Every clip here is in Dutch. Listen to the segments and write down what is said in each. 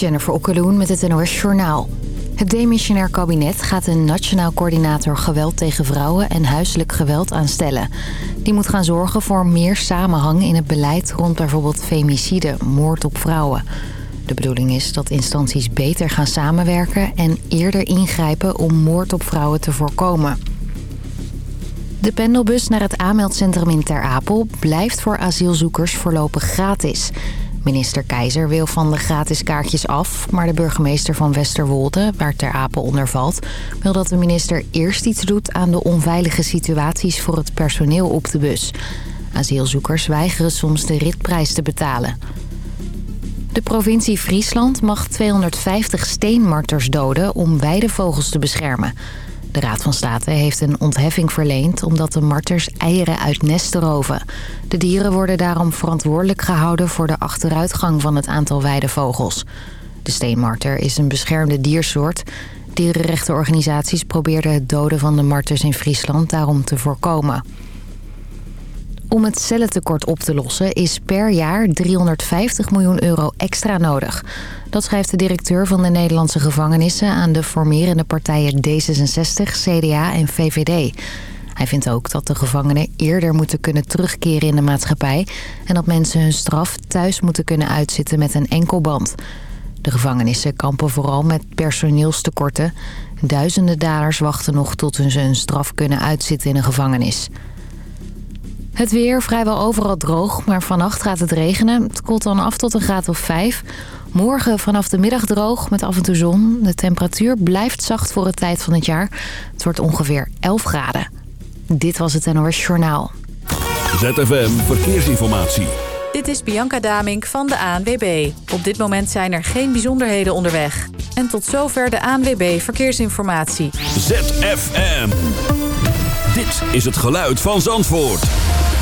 Jennifer Okkeloen met het NOS Journaal. Het demissionair kabinet gaat een nationaal coördinator geweld tegen vrouwen en huiselijk geweld aanstellen. Die moet gaan zorgen voor meer samenhang in het beleid rond bijvoorbeeld femicide, moord op vrouwen. De bedoeling is dat instanties beter gaan samenwerken en eerder ingrijpen om moord op vrouwen te voorkomen. De pendelbus naar het aanmeldcentrum in Ter Apel blijft voor asielzoekers voorlopig gratis. Minister Keizer wil van de gratis kaartjes af... maar de burgemeester van Westerwolde, waar Ter Apel onder valt... wil dat de minister eerst iets doet aan de onveilige situaties voor het personeel op de bus. Asielzoekers weigeren soms de ritprijs te betalen. De provincie Friesland mag 250 steenmarters doden om weidevogels te beschermen... De Raad van State heeft een ontheffing verleend omdat de marters eieren uit nesten roven. De dieren worden daarom verantwoordelijk gehouden voor de achteruitgang van het aantal weidevogels. De steenmarter is een beschermde diersoort. Dierenrechtenorganisaties probeerden het doden van de marters in Friesland daarom te voorkomen. Om het cellentekort op te lossen is per jaar 350 miljoen euro extra nodig. Dat schrijft de directeur van de Nederlandse gevangenissen... aan de formerende partijen D66, CDA en VVD. Hij vindt ook dat de gevangenen eerder moeten kunnen terugkeren in de maatschappij... en dat mensen hun straf thuis moeten kunnen uitzitten met een enkelband. De gevangenissen kampen vooral met personeelstekorten. Duizenden daders wachten nog tot ze hun straf kunnen uitzitten in een gevangenis. Het weer vrijwel overal droog, maar vannacht gaat het regenen. Het koelt dan af tot een graad of 5. Morgen vanaf de middag droog met af en toe zon. De temperatuur blijft zacht voor het tijd van het jaar. Het wordt ongeveer 11 graden. Dit was het NOS Journaal. ZFM Verkeersinformatie. Dit is Bianca Damink van de ANWB. Op dit moment zijn er geen bijzonderheden onderweg. En tot zover de ANWB Verkeersinformatie. ZFM. Dit is het geluid van Zandvoort.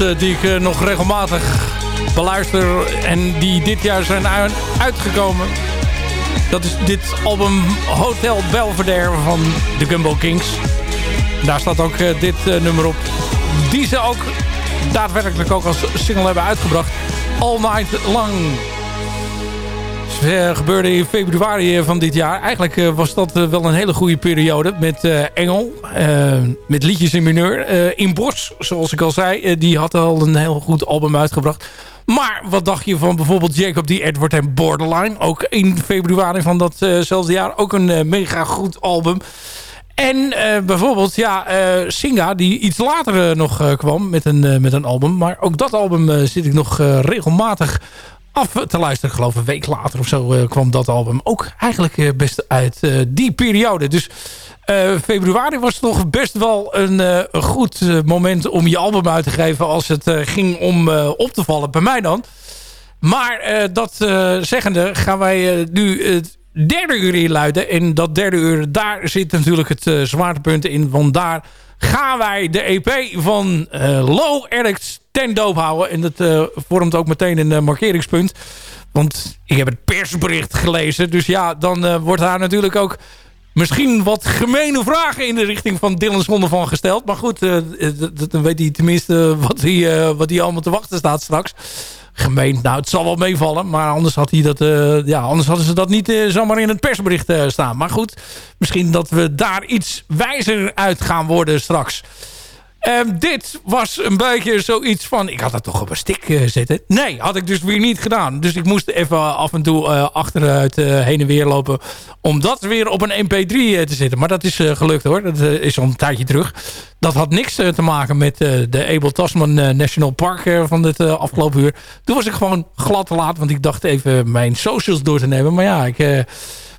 Die ik uh, nog regelmatig beluister en die dit jaar zijn uitgekomen. Dat is dit album Hotel Belvedere van de Gumbo Kings. Daar staat ook uh, dit nummer op. Die ze ook daadwerkelijk ook als single hebben uitgebracht. All Night Long. Uh, gebeurde in februari van dit jaar. Eigenlijk uh, was dat uh, wel een hele goede periode met Engel. met liedjes in mineur. in Bos, zoals ik al zei, die had al een heel goed album uitgebracht. Maar wat dacht je van bijvoorbeeld Jacob D. Edward en Borderline? Ook in februari van datzelfde jaar. Ook een mega goed album. En bijvoorbeeld, ja, Singa, die iets later nog kwam met een, met een album. Maar ook dat album zit ik nog regelmatig af te luisteren. Ik geloof een week later of zo uh, kwam dat album ook eigenlijk uh, best uit uh, die periode. Dus februari was toch best wel een, een goed moment om je album uit te geven... als het ging om op te vallen, bij mij dan. Maar dat zeggende gaan wij nu het derde uur inluiden. En dat derde uur, daar zit natuurlijk het zwaartepunt in. Want daar gaan wij de EP van Low Eric's ten doop houden. En dat uh, vormt ook meteen een uh, markeringspunt. Want ik heb het persbericht gelezen. Dus ja, dan wordt daar natuurlijk ook misschien wat gemene vragen in de richting van Dylan Zonde van gesteld. Maar goed, dan weet hij tenminste wat hij, wat hij allemaal te wachten staat straks. Gemeen, nou het zal wel meevallen. Maar anders, had hij dat, ja, anders hadden ze dat niet zomaar in het persbericht staan. Maar goed, misschien dat we daar iets wijzer uit gaan worden straks. Um, dit was een beetje zoiets van... Ik had dat toch op een stick uh, zetten. Nee, had ik dus weer niet gedaan. Dus ik moest even af en toe uh, achteruit uh, heen en weer lopen... om dat weer op een mp3 te zetten. Maar dat is gelukt hoor. Dat is al een tijdje terug. Dat had niks te maken met de Abel Tasman National Park van dit afgelopen uur. Toen was ik gewoon glad te laat. Want ik dacht even mijn socials door te nemen. Maar ja, ik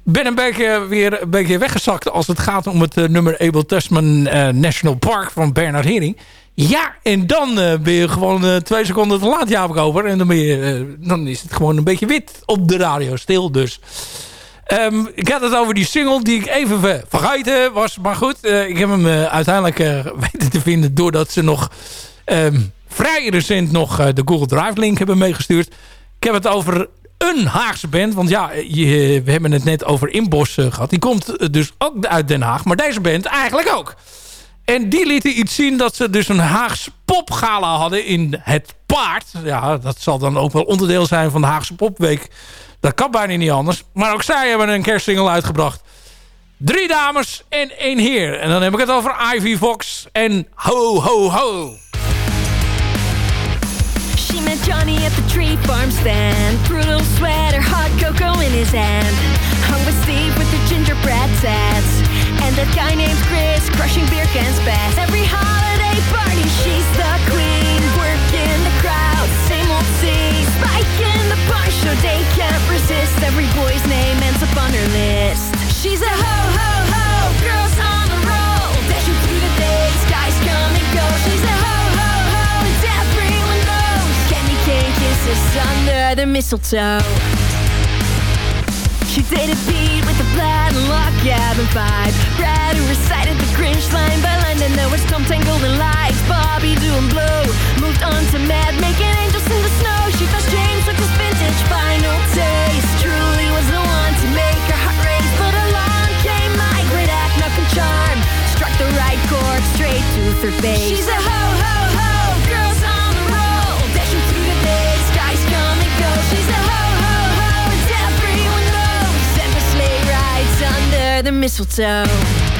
ben een beetje weer een beetje weggezakt als het gaat om het uh, nummer Abel Tasman uh, National Park van Bernard Hering. Ja, en dan uh, ben je gewoon twee seconden te laat, Jaap Koper. En dan, ben je, dan is het gewoon een beetje wit op de radio, stil dus. Um, ik had het over die single die ik even vergeten was. Maar goed, ik heb hem uiteindelijk weten te vinden doordat ze nog um, vrij recent nog de Google Drive link hebben meegestuurd. Ik heb het over een Haagse band. Want ja, we hebben het net over Inbos uh, gehad. Die komt eh, dus ook uit Den Haag. Maar deze band eigenlijk ook. En die lieten iets zien dat ze dus een Haags popgala hadden in het paard. Ja, dat zal dan ook wel onderdeel zijn van de Haagse popweek. Dat kan bijna niet anders. Maar ook zij hebben een kerstsingle uitgebracht. Drie dames en één heer. En dan heb ik het over Ivy Fox en Ho Ho Ho. Johnny at the tree farm stand. threw Brutal sweater, hot cocoa in his hand. Hung with Steve with the gingerbread tats. And that guy named Chris crushing beer cans fast. Every holiday party, she's the queen. Working the crowd, same old scene. Spike in the bar show, they can't resist. Every boy's name ends up on her list. She's a under the mistletoe. She dated Pete with the plaid and lock cabin vibe. Brad who recited the Grinch line by line. And there was Tom Tangled in lights. Bobby doing blue. Moved on to Mad, making angels in the snow. She thought James looked his vintage final taste. Truly was the one to make her heart race. But along came my great act, and charm. Struck the right chord straight to third base. She's a mistletoe.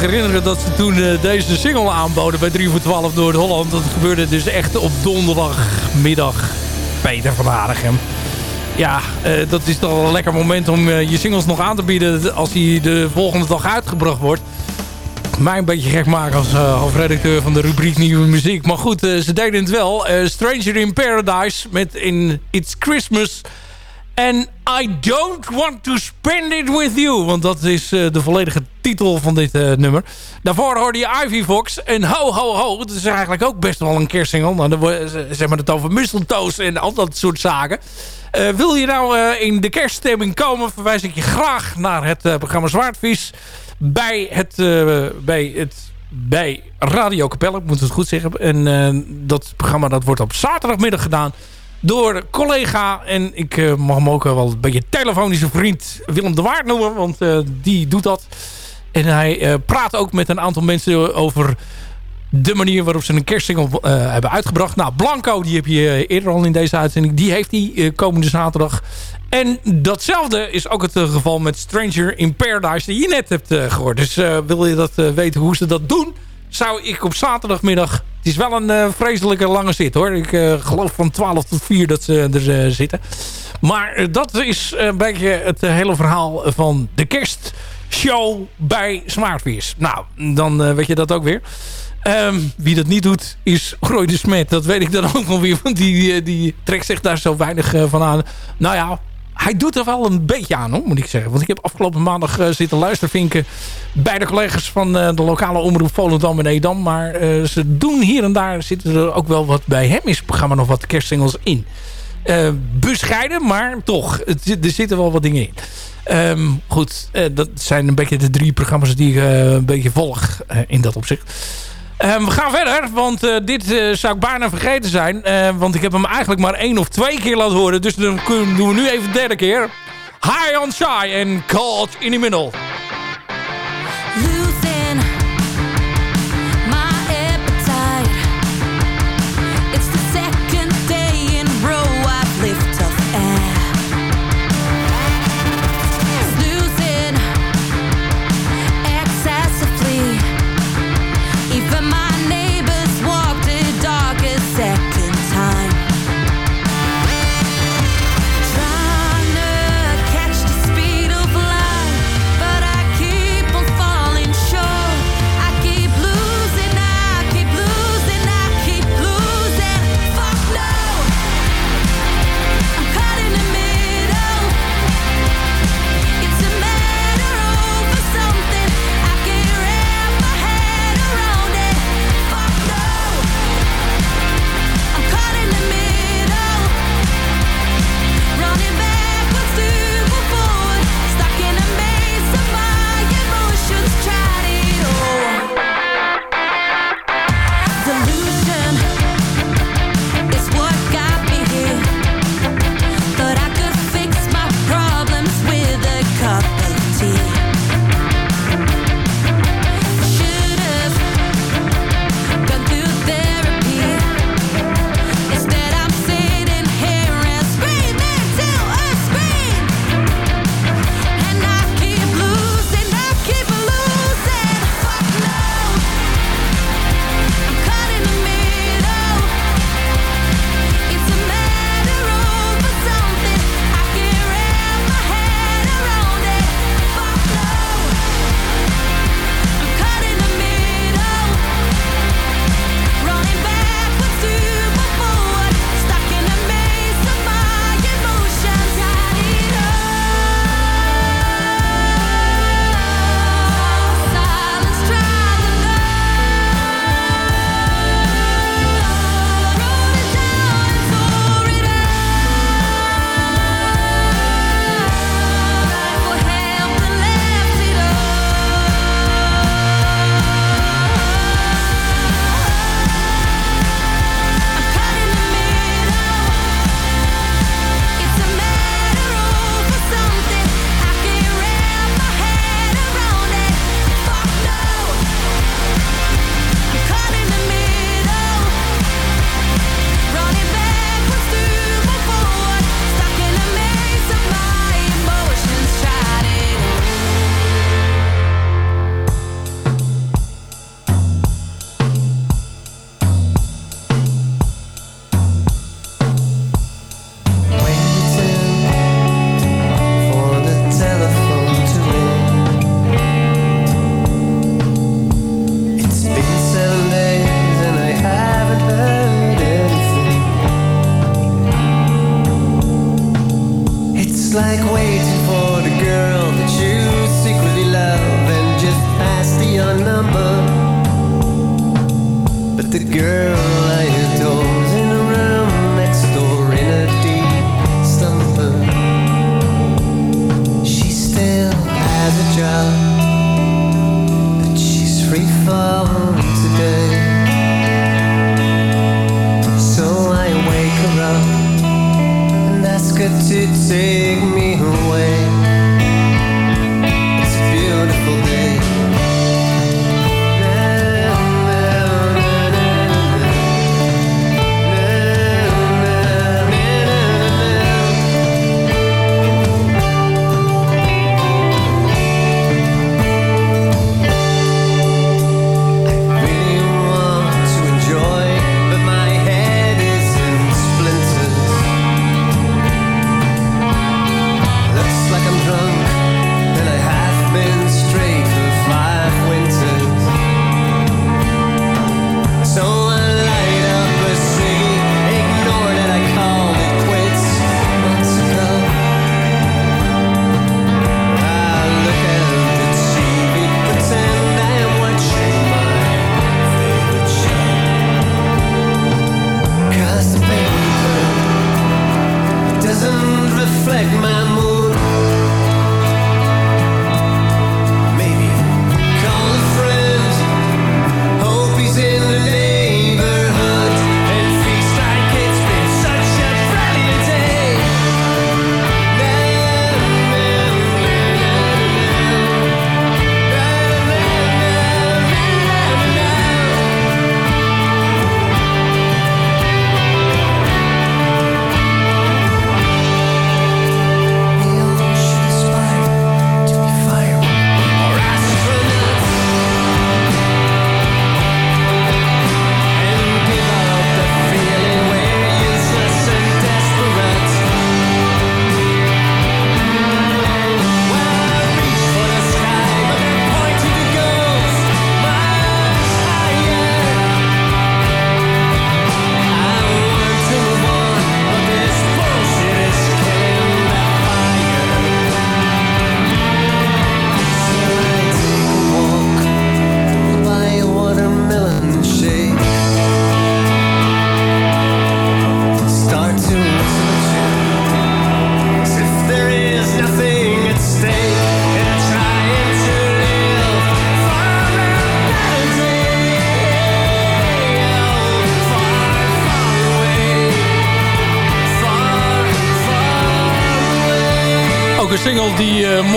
Herinneren dat ze toen deze single aanboden bij 3 voor 12 door het Holland. Dat gebeurde dus echt op donderdagmiddag. Peter van Aardigem. Ja, dat is toch een lekker moment om je singles nog aan te bieden als die de volgende dag uitgebracht wordt mij een beetje gek maken als uh, hoofdredacteur van de rubriek Nieuwe Muziek. Maar goed, ze deden het wel. Stranger in Paradise met in It's Christmas. And I don't want to spend it with you. Want dat is de volledige titel van dit nummer. Daarvoor hoorde je Ivy Fox. En ho, ho, ho. Dat is eigenlijk ook best wel een kerstsingle. Nou, dan zeg maar het over mistletoes en al dat soort zaken. wil je nou in de kerststemming komen, verwijs ik je graag naar het programma Zwaardvis bij het, bij het bij Radio Capelle, ik moet het goed zeggen. En dat programma dat wordt op zaterdagmiddag gedaan door collega. En ik uh, mag hem ook wel een beetje telefonische vriend Willem de Waard noemen. Want die doet dat. En hij praat ook met een aantal mensen over de manier waarop ze een kerstsingle hebben uitgebracht. Nou, Blanco, die heb je eerder al in deze uitzending. Die heeft die komende zaterdag. En datzelfde is ook het eh, geval met Stranger in Paradise die je net hebt gehoord. Dus wil je dat weten hoe ze dat doen? Zou ik op zaterdagmiddag... Het is wel een vreselijke lange zit hoor. Ik geloof van 12 tot 4 dat ze er zitten. Maar dat is een beetje het hele verhaal van de kerstshow bij Smartvis. Nou, dan weet je dat ook weer. Um, wie dat niet doet, is Roy de Smet. Dat weet ik dan ook wel weer, want die, die trekt zich daar zo weinig van aan. Nou ja, hij doet er wel een beetje aan, moet ik zeggen. Want ik heb afgelopen maandag uh, zitten luistervinken... bij de collega's van uh, de lokale omroep Volendam en Edam. Maar uh, ze doen hier en daar... zitten er ook wel wat bij hem is het programma nog wat kerstsingles in. bescheiden, maar toch. Er zitten wel wat dingen in. Um, goed, dat zijn een beetje de drie programma's die ik een beetje volg in dat opzicht. Um, we gaan verder, want uh, dit uh, zou ik bijna vergeten zijn. Uh, want ik heb hem eigenlijk maar één of twee keer laten horen. Dus dan doen we nu even de derde keer. High on Shy en Caught in the Middle.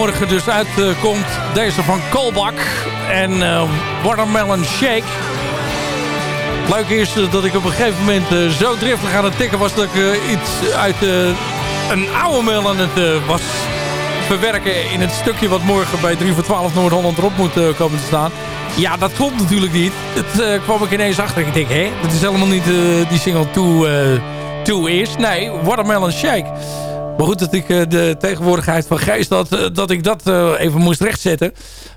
Morgen dus uitkomt. Deze van Kolbak en uh, Watermelon Shake. Leuk is dat ik op een gegeven moment uh, zo driftig aan het tikken was... dat ik iets uit een oude mail het was verwerken... in het stukje wat morgen bij 3 voor 12 Noord-Holland erop moet komen te staan. Ja, dat klopt natuurlijk niet. Dat kwam ik ineens achter. Ik denk, hé, dat is helemaal niet die single Too, Too Is. Nee, Watermelon Shake. Maar goed dat ik eh, de tegenwoordigheid van geest had... Eh, dat ik dat eh, even moest rechtzetten.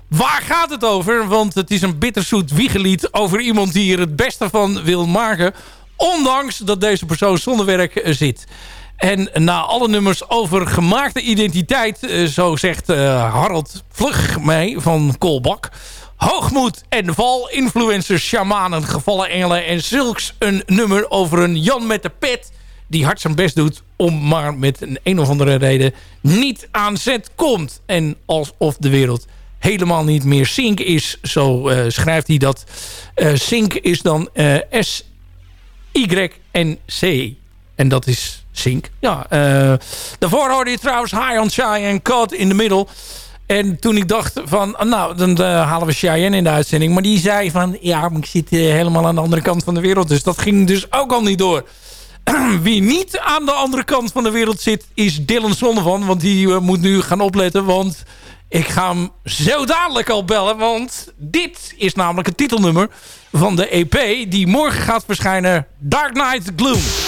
Waar gaat het over? Want het is een bitterzoet wiegelied over iemand die er het beste van wil maken. Ondanks dat deze persoon zonder werk zit. En na alle nummers over gemaakte identiteit... zo zegt Harold Vlug mij van Kolbak... Hoogmoed en val, influencers, shamanen, gevallen engelen en zulks een nummer over een Jan met de pet die hard zijn best doet om maar met een een of andere reden niet aan zet komt. En alsof de wereld helemaal niet meer Sync is. Zo uh, schrijft hij dat. Uh, Sync is dan uh, S-Y-N-C. En dat is Sync. Ja, daarvoor hoorde je trouwens High on Shy en in the Middle. En toen ik dacht van, nou, dan halen we Cheyenne in de uitzending. Maar die zei van, ja, ik zit helemaal aan de andere kant van de wereld. Dus dat ging dus ook al niet door. Wie niet aan de andere kant van de wereld zit, is Dylan Zonnevan. Want die uh, moet nu gaan opletten, want ik ga hem zo dadelijk al bellen. Want dit is namelijk het titelnummer van de EP die morgen gaat verschijnen. Dark Knight Gloom.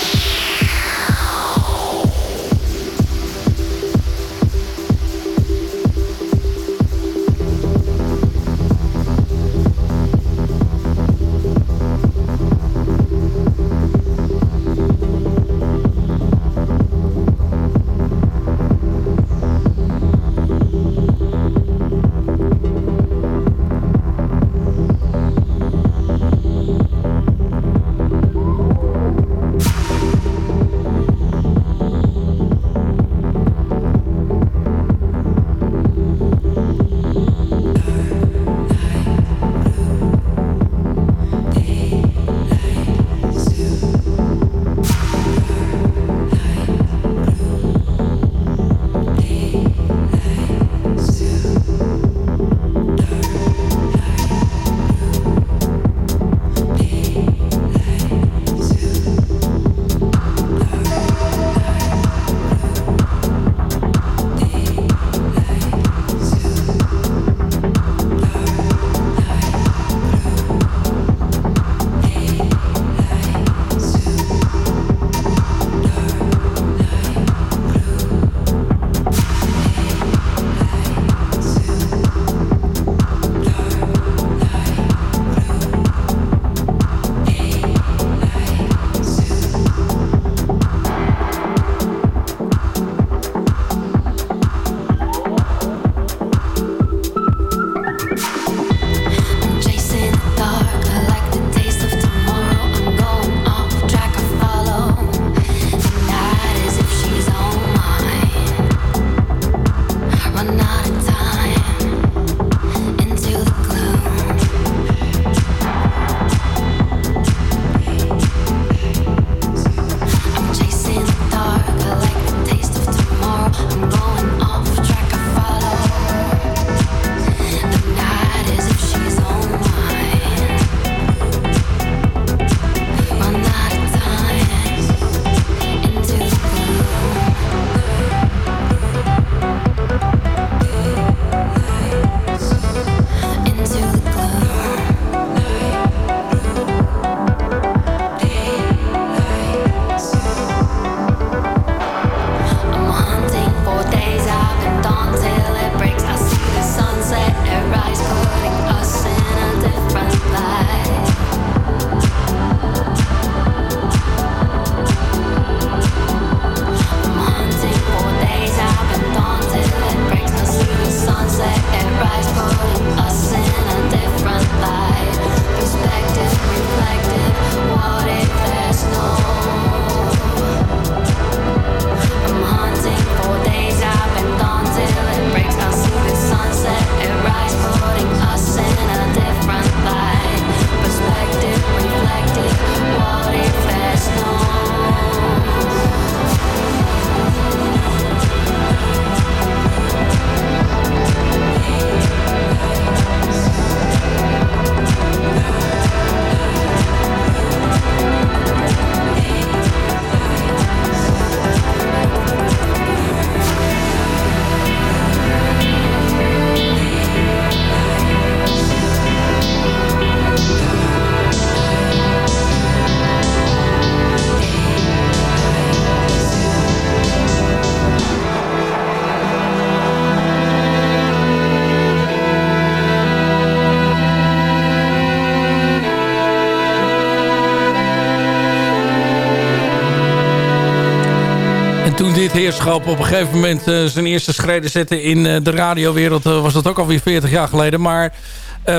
Heerschap op een gegeven moment zijn eerste schreden zette in de radiowereld... was dat ook alweer 40 jaar geleden. Maar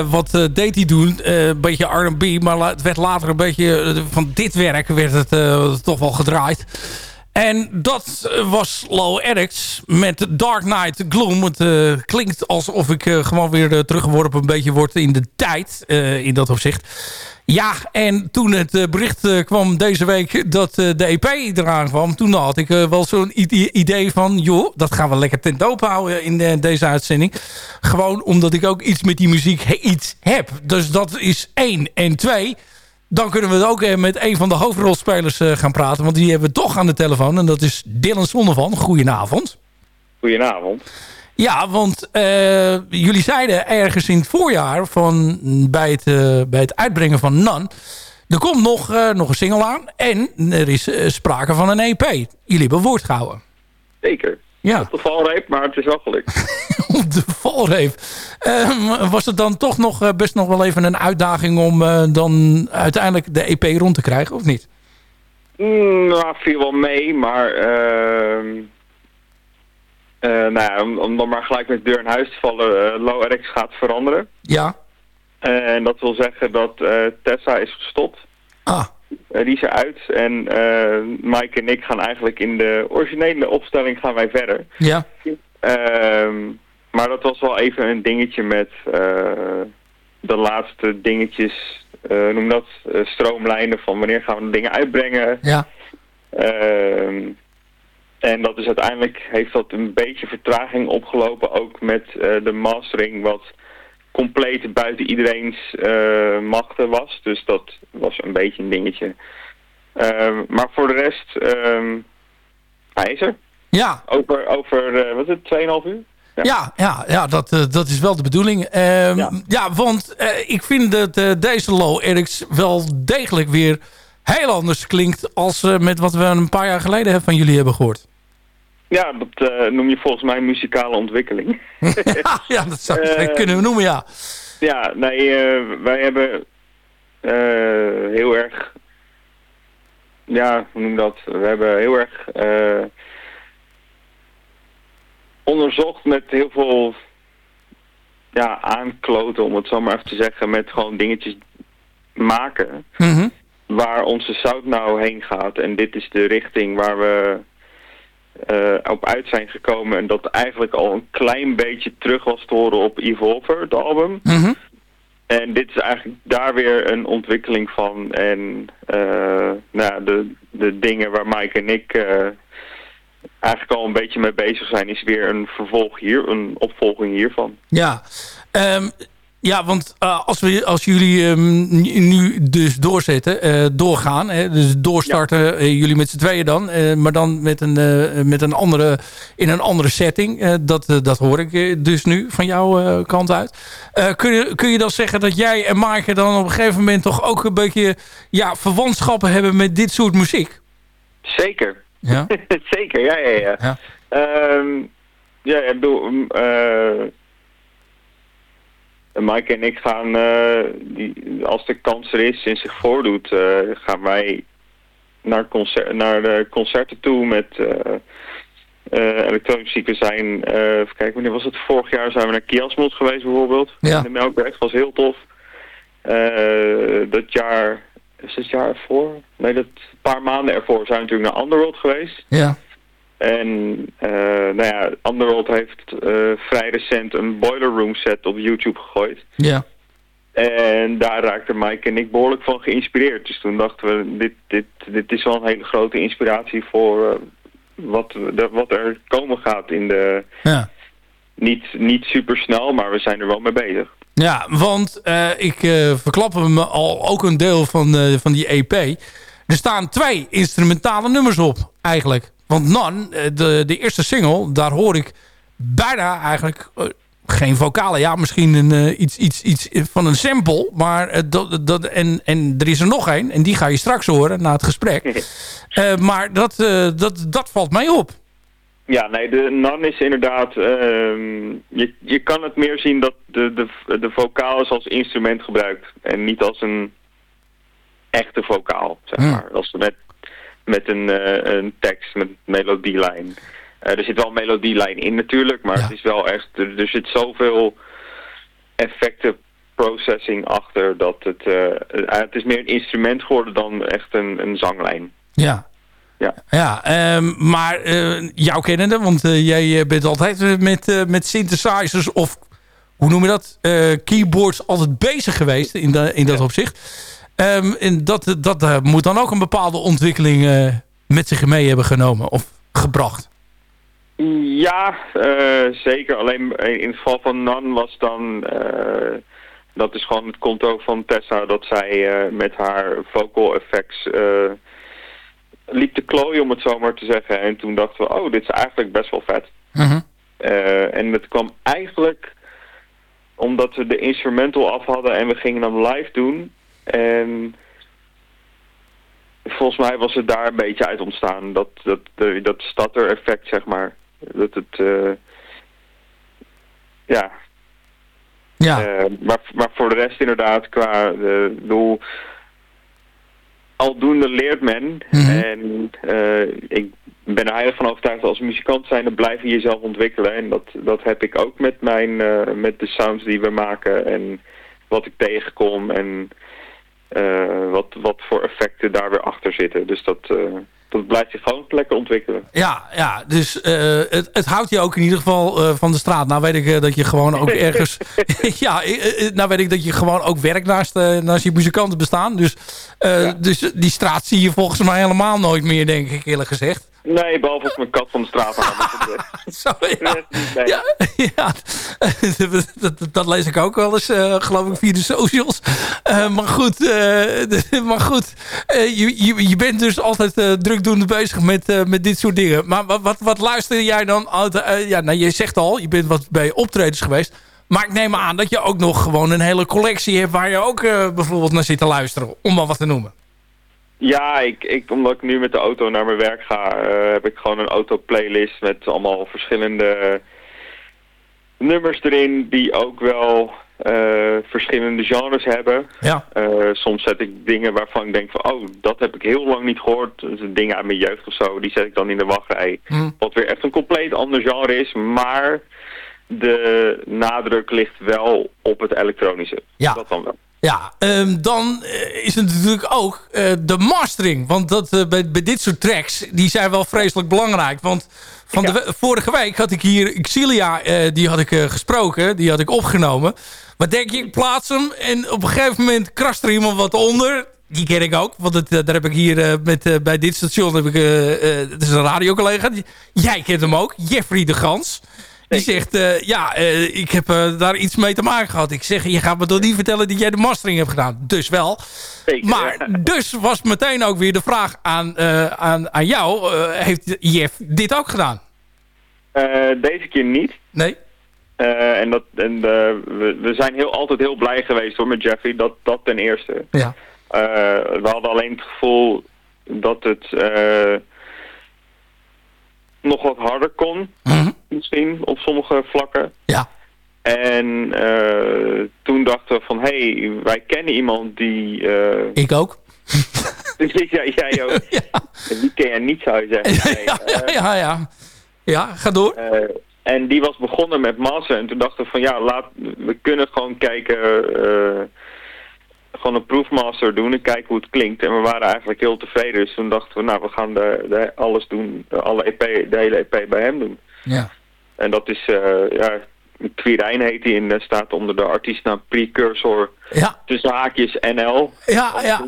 wat deed hij doen? een beetje R&B, maar het werd later een beetje... van dit werk werd het toch wel gedraaid. En dat was Low Addicts met Dark Knight Gloom. Het uh, klinkt alsof ik uh, gewoon weer teruggeworpen een beetje word in de tijd in dat opzicht. Ja, en toen het bericht kwam deze week dat de EP eraan kwam... toen had ik wel zo'n idee van... joh, dat gaan we lekker ten doop houden in deze uitzending. Gewoon omdat ik ook iets met die muziek iets heb. Dus dat is één. En twee dan kunnen we ook eh, met een van de hoofdrolspelers eh, gaan praten. Want die hebben we toch aan de telefoon. En dat is Dylan Zonnevan. Goedenavond. Goedenavond. Ja, want uh, jullie zeiden ergens in het voorjaar... Van, bij, het, uh, bij het uitbrengen van Nan... er komt nog, uh, nog een single aan. En er is sprake van een EP. Jullie hebben woord gehouden. Zeker. Ja. Op de valreep, maar het is wel gelukt. op de valreep. Uh, was het dan toch nog uh, best nog wel even een uitdaging om uh, dan uiteindelijk de EP rond te krijgen, of niet? Mm, nou, viel wel mee, maar... Ehm, nou ja, om, om, dan maar gelijk met deur in huis te vallen, Low RX gaat veranderen. Ja. en dat wil zeggen dat Tessa is gestopt. Ah. Die is eruit en uh, Mike en ik gaan eigenlijk in de originele opstelling gaan wij verder. Ja. Uh, maar dat was wel even een dingetje met uh, de laatste dingetjes, noem dat, stroomlijnen van wanneer gaan we de dingen uitbrengen. Ja. Ehm, en dat is uiteindelijk, heeft dat een beetje vertraging opgelopen, ook met de mastering wat compleet buiten iedereen's uh, machten was. Dus dat was een beetje een dingetje. Uh, maar voor de rest, uh, hij is er. Ja. Over, over uh, wat is het, 2,5 uur? Ja, ja, ja, ja dat, dat is wel de bedoeling. Ja. ja. want ik vind dat deze Low Erics wel degelijk weer heel anders klinkt... als met wat we een paar jaar geleden van jullie hebben gehoord. Ja, dat uh, noem je volgens mij muzikale ontwikkeling. ja, dat zou je uh, kunnen we noemen, ja. Ja, nee, uh, wij hebben heel erg... Ja, hoe noem dat? We hebben heel erg onderzocht met heel veel ja, aankloten, om het zo maar even te zeggen, met gewoon dingetjes maken. Mm -hmm. Waar onze zout nou heen gaat. En dit is de richting waar we uh, op uit zijn gekomen. En dat eigenlijk al een klein beetje terug was te horen op Evolver, het album. Mm -hmm. En dit is eigenlijk daar weer een ontwikkeling van. En uh, nou, de, de dingen waar Mike en ik uh, eigenlijk al een beetje mee bezig zijn... is weer een vervolg hier, een opvolging hiervan. Ja, um, ja, want uh, als, we, als jullie um, nu dus doorzetten, uh, doorgaan, hè, dus doorstarten, ja. uh, jullie met z'n tweeën dan, maar dan met een, met een andere, in een andere setting, dat, dat hoor ik dus nu van jouw kant uit. kun, je, kun je dan zeggen dat jij en Maaike dan op een gegeven moment toch ook een beetje ja, verwantschappen hebben met dit soort muziek? Zeker. Ja? Zeker, ja, ja, ja. Ja, um, ja ik bedoel... Mike en ik gaan, uh, die, als de kans er is en zich voordoet, uh, gaan wij naar, concert, naar de concerten toe met uh, elektronische muziek. We zijn, even kijken, wanneer was het? Vorig jaar zijn we naar Kiasmos geweest bijvoorbeeld. Ja. In de Melkweg, was heel tof. dat jaar, is het jaar ervoor? Nee, dat een paar maanden ervoor zijn we natuurlijk naar Underworld geweest. Ja. En uh, nou ja, Underworld heeft uh, vrij recent een Boiler Room set op YouTube gegooid. Ja. En daar raakte Mike en ik behoorlijk van geïnspireerd. Dus toen dachten we, dit, dit, dit is wel een hele grote inspiratie voor uh, wat, de, wat er komen gaat in de... Ja. Niet, niet super snel, maar we zijn er wel mee bezig. Ja, want ik verklap hem al ook een deel van, van die EP. Er staan twee instrumentale nummers op, eigenlijk. Want Nan, de, de eerste single, daar hoor ik bijna eigenlijk uh, geen vocalen. Ja, misschien een, uh, iets, iets, iets van een sample. Maar, uh, dat, dat, en, en er is er nog één. En die ga je straks horen na het gesprek. maar dat, dat, dat valt mij op. Ja, nee, de Nan is inderdaad... Ehm, je, je kan het meer zien dat de, de, de vocaal is als instrument gebruikt. En niet als een echte vocaal, zeg maar. Hmm. Als we met met een, een tekst, met melodielijn. er zit wel een melodielijn in natuurlijk, maar het is wel echt, er, er zit zoveel effecten processing achter dat het, het is meer een instrument geworden dan echt een, een zanglijn. Ja, ja, ja um, maar uh, jou kennende, want uh, jij bent altijd met, uh, met synthesizers of hoe noem je dat? keyboards altijd bezig geweest in, de, in dat ja. opzicht. Um, en dat, dat moet dan ook een bepaalde ontwikkeling met zich mee hebben genomen of gebracht. Ja, zeker. Alleen in het geval van Nan was dan... dat is gewoon het konto van Tessa dat zij met haar vocal effects liep te klooien, om het zo maar te zeggen. En toen dachten we, oh, dit is eigenlijk best wel vet. Uh en het kwam eigenlijk omdat we de instrumental af hadden en we gingen hem live doen. En volgens mij was het daar een beetje uit ontstaan. Dat, dat, dat stutter effect, zeg maar. Dat het... Uh, ja. Ja. Uh, maar, maar voor de rest inderdaad, qua uh, doel aldoende leert men. Mhm. En ik ben er heilig van overtuigd als muzikant zijn, dan blijf je jezelf ontwikkelen. En dat, dat heb ik ook met, mijn, met de sounds die we maken en wat ik tegenkom en wat, wat voor effecten daar weer achter zitten. Dus dat, dat blijft je gewoon lekker ontwikkelen. Ja, ja dus uh, het, het houdt je ook in ieder geval uh, van de straat. Nou weet ik uh, dat je gewoon ook ergens... ja, nou weet ik dat je gewoon ook werkt naast, naast je muzikanten bestaan. Dus, ja. dus die straat zie je volgens mij helemaal nooit meer, denk ik eerlijk gezegd. Nee, behalve als mijn kat van de straat aan. Zo, ja. ja, ja. dat, dat, lees ik ook wel eens, uh, geloof ik, via de socials. Uh, maar goed, uh, maar goed je, je, je bent dus altijd drukdoende bezig met, met dit soort dingen. Maar wat, wat, wat luister jij dan? ja, nou, je zegt al, je bent wat bij optredens geweest. Maar ik neem aan dat je ook nog gewoon een hele collectie hebt... waar je ook bijvoorbeeld naar zit te luisteren, om maar wat te noemen. Ja, ik, ik, omdat ik nu met de auto naar mijn werk ga, uh, heb ik gewoon een auto-playlist met allemaal verschillende nummers erin die ook wel uh, verschillende genres hebben. Ja. Uh, soms zet ik dingen waarvan ik denk van, oh, dat heb ik heel lang niet gehoord. Dus dingen uit mijn jeugd of zo, die zet ik dan in de wachtrij. Mm. Wat weer echt een compleet ander genre is, maar de nadruk ligt wel op het elektronische. Ja. Dat dan wel. Ja, um, dan uh, is het natuurlijk ook uh, de mastering. Want dat, uh, bij, bij, dit soort tracks, die zijn wel vreselijk belangrijk. Want van ja. de vorige week had ik hier Xilia, die had ik gesproken. Die had ik opgenomen. Maar denk je, ik plaats hem en op een gegeven moment krast er iemand wat onder. Die ken ik ook, want het, daar heb ik hier met, bij dit station, heb ik, het is een radiocollega. Jij kent hem ook, Jeffrey de Gans. Die zegt, uh, ja, uh, ik heb uh, daar iets mee te maken gehad. Ik zeg, je gaat me toch niet vertellen dat jij de mastering hebt gedaan. Dus wel. Zeker, maar ja. dus was meteen ook weer de vraag aan, aan, aan jou. heeft Jeff dit ook gedaan? deze keer niet. Nee? en dat, en we, we zijn heel, altijd heel blij geweest hoor, met Jeffrey. Dat, dat ten eerste. Ja. we hadden alleen het gevoel dat het nog wat harder kon. -hmm. Misschien op sommige vlakken. Ja. En uh, toen dachten we van, hé, hey, wij kennen iemand die... Uh... Ik ook. ja, jij ook. ja. Die ken jij niet, zou je zeggen. Nee, ja, ja, ja, ja. Ja, ga door. En die was begonnen met massa. En toen dachten we van, ja, laat, we kunnen gewoon kijken... gewoon een proefmaster doen en kijken hoe het klinkt. En we waren eigenlijk heel tevreden. Dus toen dachten we, nou, we gaan de, de alles doen, de, alle EP, de hele EP bij hem doen. Ja. En dat is, uh, ja, Quirijn heet hij en staat onder de artiestnaam Precursor. Ja. Tussen haakjes NL. Ja, ja.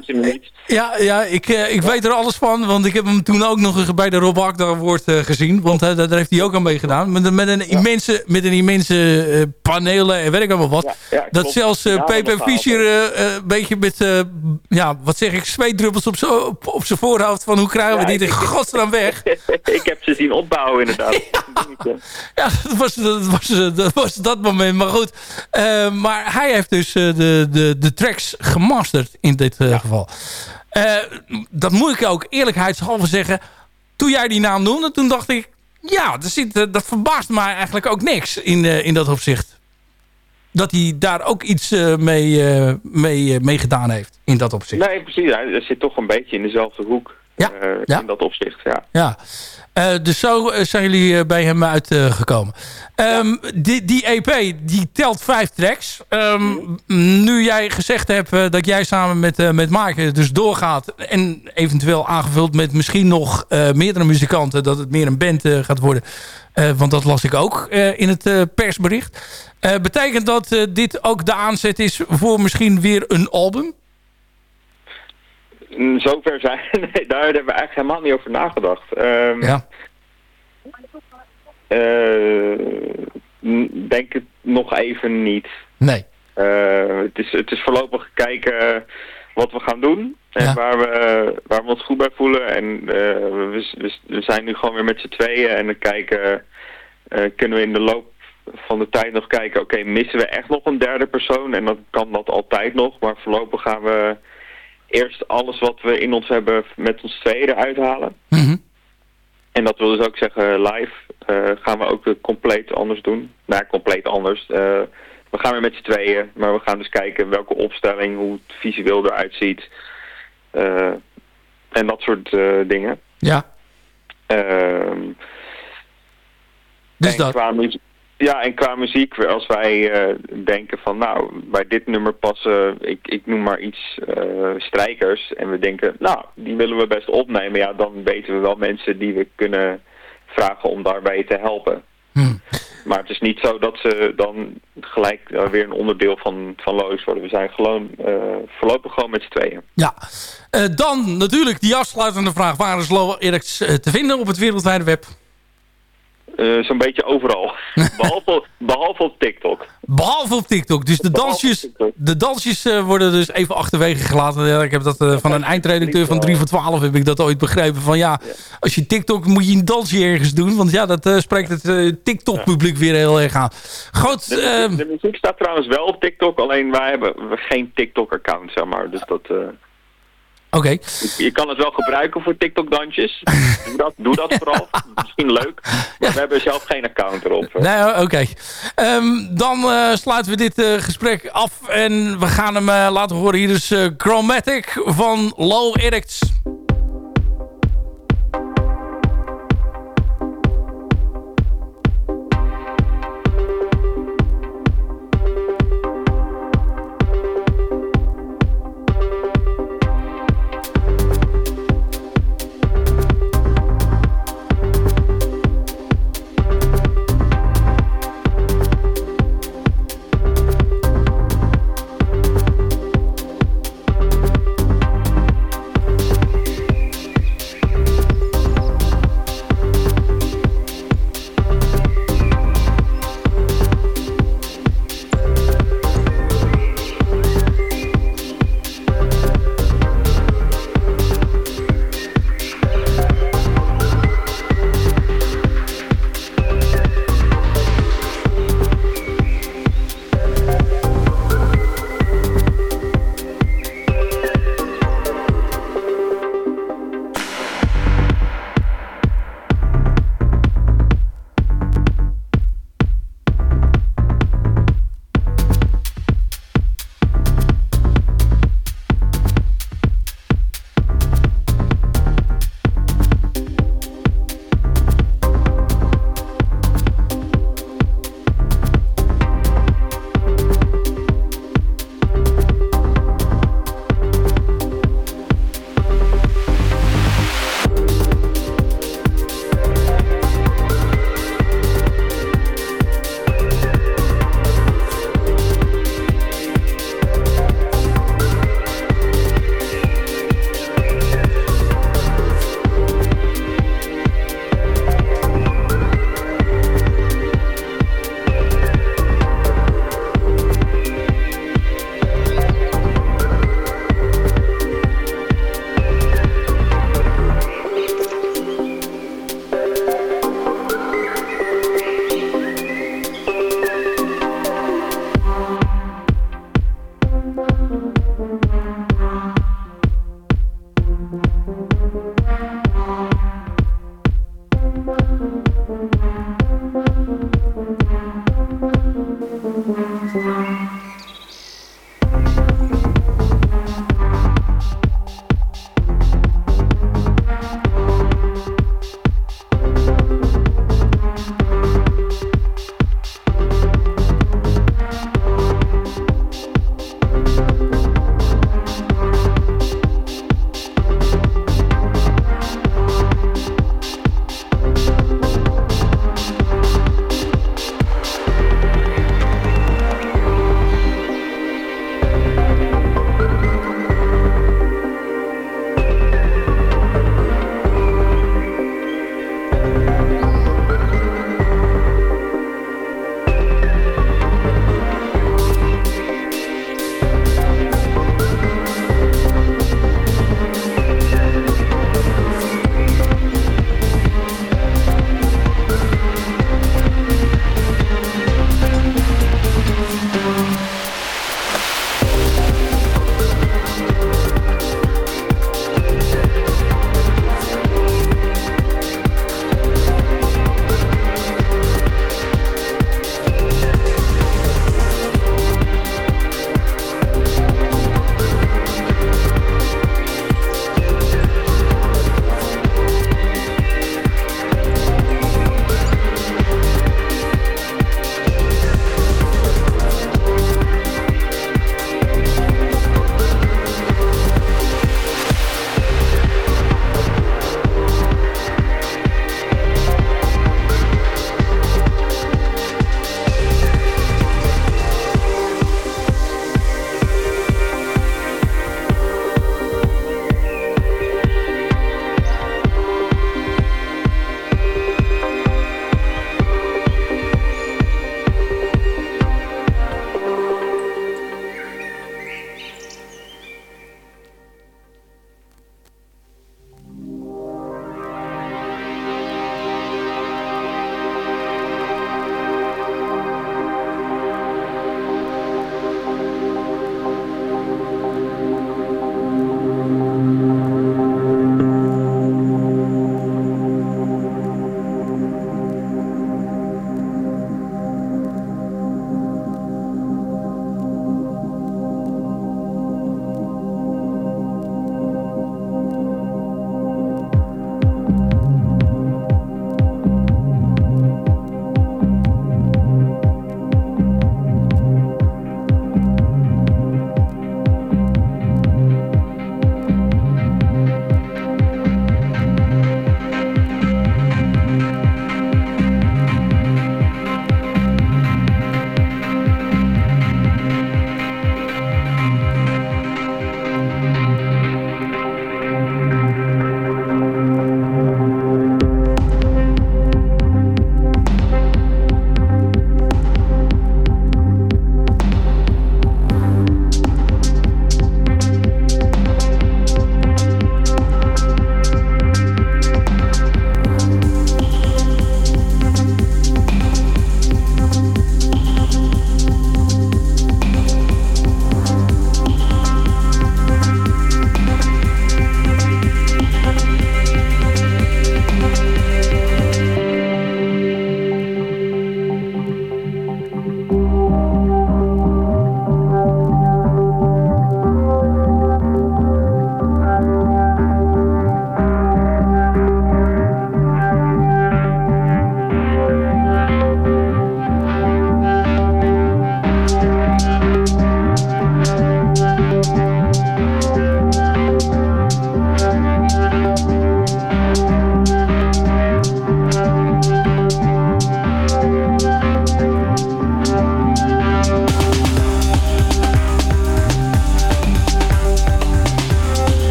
Ja, ja ik, uh, ik weet er alles van, want ik heb hem toen ook nog bij de Rob Akda Award uh, gezien. Want uh, daar heeft hij ook aan meegedaan. Met, met een immense, met een immense panelen en weet ik allemaal wat. Ja, dat zelfs Pepe Fischer een beetje met, ja, wat zeg ik, zweetdruppels op zijn op voorhoofd van hoe krijgen we dit in godsnaam weg. ik heb ze zien opbouwen inderdaad. ja, dat was dat, was, dat was dat moment. Maar goed, maar hij heeft dus de, de, de tracks gemasterd in dit uh, ja. geval. Uh, dat moet ik ook eerlijkheidshalve zeggen. Toen jij die naam noemde, toen dacht ik... Ja, dat, zit, uh, dat verbaast mij eigenlijk ook niks in, in dat opzicht. Dat hij daar ook iets mee, mee, mee gedaan heeft in dat opzicht. Nee, precies. Hij zit toch een beetje in dezelfde hoek. Ja, ja. in dat opzicht. Ja. Ja, dus zo zijn jullie bij hem uitgekomen. Um, die, die EP, die telt vijf tracks. Um, Nu jij gezegd hebt dat jij samen met, met Maaike dus doorgaat... en eventueel aangevuld met misschien nog meerdere muzikanten... dat het meer een band gaat worden... want dat las ik ook in het persbericht. betekent dat dit ook de aanzet is voor misschien weer een album? Zover zijn, nee, daar hebben we eigenlijk helemaal niet over nagedacht. Um, ja. Uh, denk het nog even niet. Nee. Uh, het, is, het is voorlopig kijken wat we gaan doen. En waar, we, waar we ons goed bij voelen. En uh, we, we, we, zijn nu gewoon weer met z'n tweeën. En dan kijken, kunnen we in de loop van de tijd nog kijken... Oké, missen we echt nog een derde persoon? En dan kan dat altijd nog. Maar voorlopig gaan we eerst alles wat we in ons hebben met ons tweede uithalen. Mm En dat wil dus ook zeggen live uh, gaan we ook compleet anders doen. Nou, compleet anders. Uh, we gaan weer met z'n tweeën, maar we gaan dus kijken welke opstelling, hoe het visueel eruit ziet. Uh, en dat soort dingen. Ja. Ehm, dus dat. Qua muziek, ja, en qua muziek, als wij uh, denken van nou, bij dit nummer passen, ik, ik noem maar iets, uh, strijkers. En we denken, nou, die willen we best opnemen. Ja, dan weten we wel mensen die we kunnen vragen om daarbij te helpen. Hmm. Maar het is niet zo dat ze dan gelijk uh, weer een onderdeel van, van Lois worden. We zijn gewoon voorlopig gewoon met z'n tweeën. Ja, dan natuurlijk die afsluitende vraag. Waar is Lo Eriks te vinden op het wereldwijde web? Uh, Zo'n beetje overal. behalve, behalve op TikTok. Behalve op TikTok. Dus de dansjes, de dansjes uh, worden dus even achterwege gelaten. Ja, ik heb dat uh, van een eindredacteur van 3 voor 12 heb ik dat ooit begrepen. Van ja, als je TikTok moet je een dansje ergens doen. Want ja, dat spreekt het TikTok publiek weer heel erg aan. Goed, de, ehm, de, muziek staat trouwens wel op TikTok. Alleen wij hebben geen TikTok account, zeg maar. Dus dat... Oké. Je kan het wel gebruiken voor TikTok-dansjes. Doe dat, doe dat vooral. Misschien leuk. Maar we hebben zelf geen account erop. Nee, oké. Um, dan uh, sluiten we dit uh, gesprek af. En we gaan hem uh, laten horen. Hier is Chromatic van Low Edicts.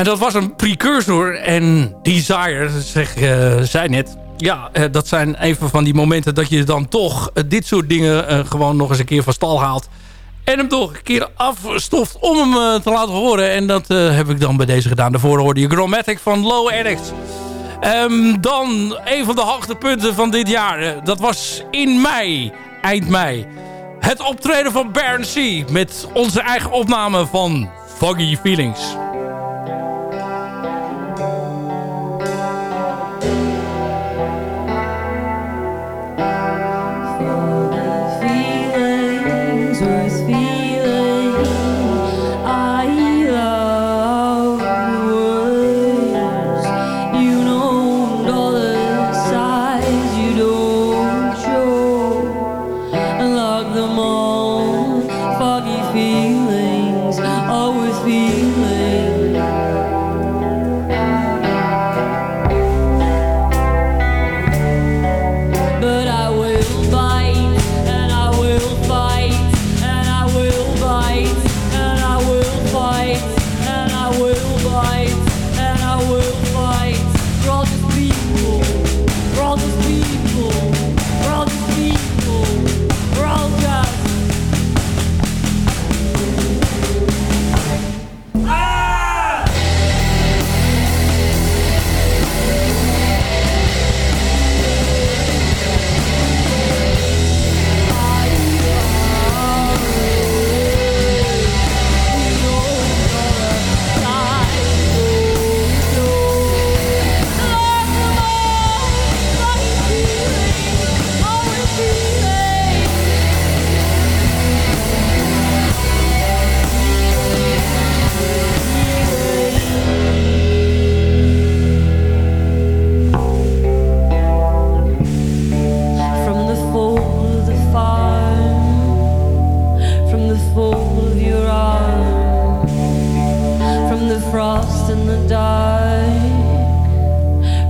En dat was een precursor en Desire, zeg uh, zij net. Ja, uh, dat zijn even van die momenten dat je dan toch uh, dit soort dingen gewoon nog eens een keer van stal haalt. En hem toch een keer afstoft om hem te laten horen. En dat heb ik dan bij deze gedaan. Daarvoor hoorde je Grammatic van Low Addicts. Um, dan een van de hoogtepunten van dit jaar. dat was in mei, eind mei. Het optreden van Baron C. Met onze eigen opname van Foggy Feelings.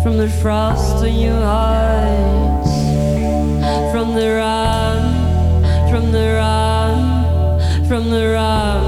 from the frost on your eyes, from the run, from the run, from the run.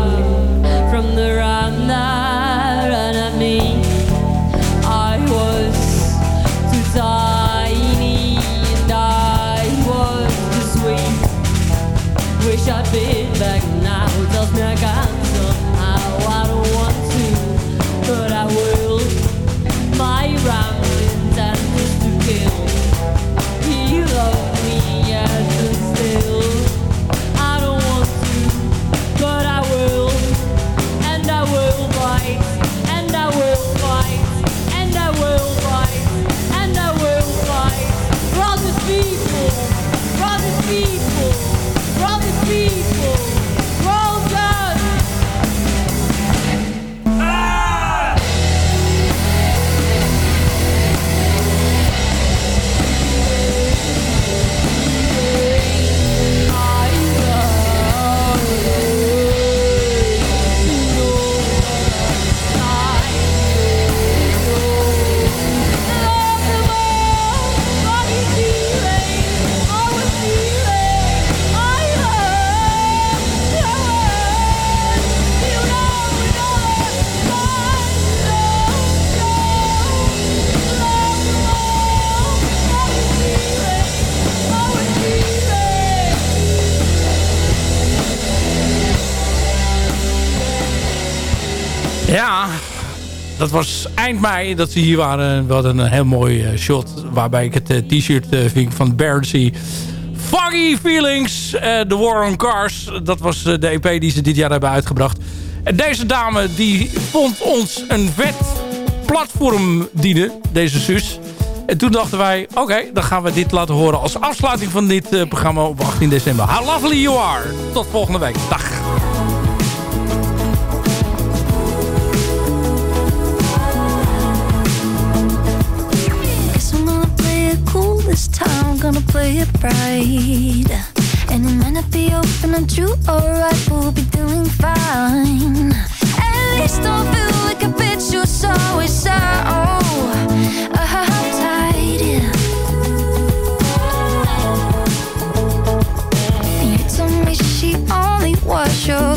Was eind mei dat ze hier waren. We hadden een heel mooi uh, shot waarbij ik het uh, t-shirt uh, ving van Bardsey. Foggy Feelings, The War on Cars. Dat was de EP die ze dit jaar hebben uitgebracht. En deze dame die vond ons een vet platform dienen, deze zus. En toen dachten wij, oké, dan gaan we dit laten horen als afsluiting van dit programma op 18 december. How lovely you are. Tot volgende week. Dag. This time, I'm gonna play it right. And it might not be open or true, alright, we'll be doing fine. At least don't feel like a bitch, you're so so oh, uptight. You told me she only was your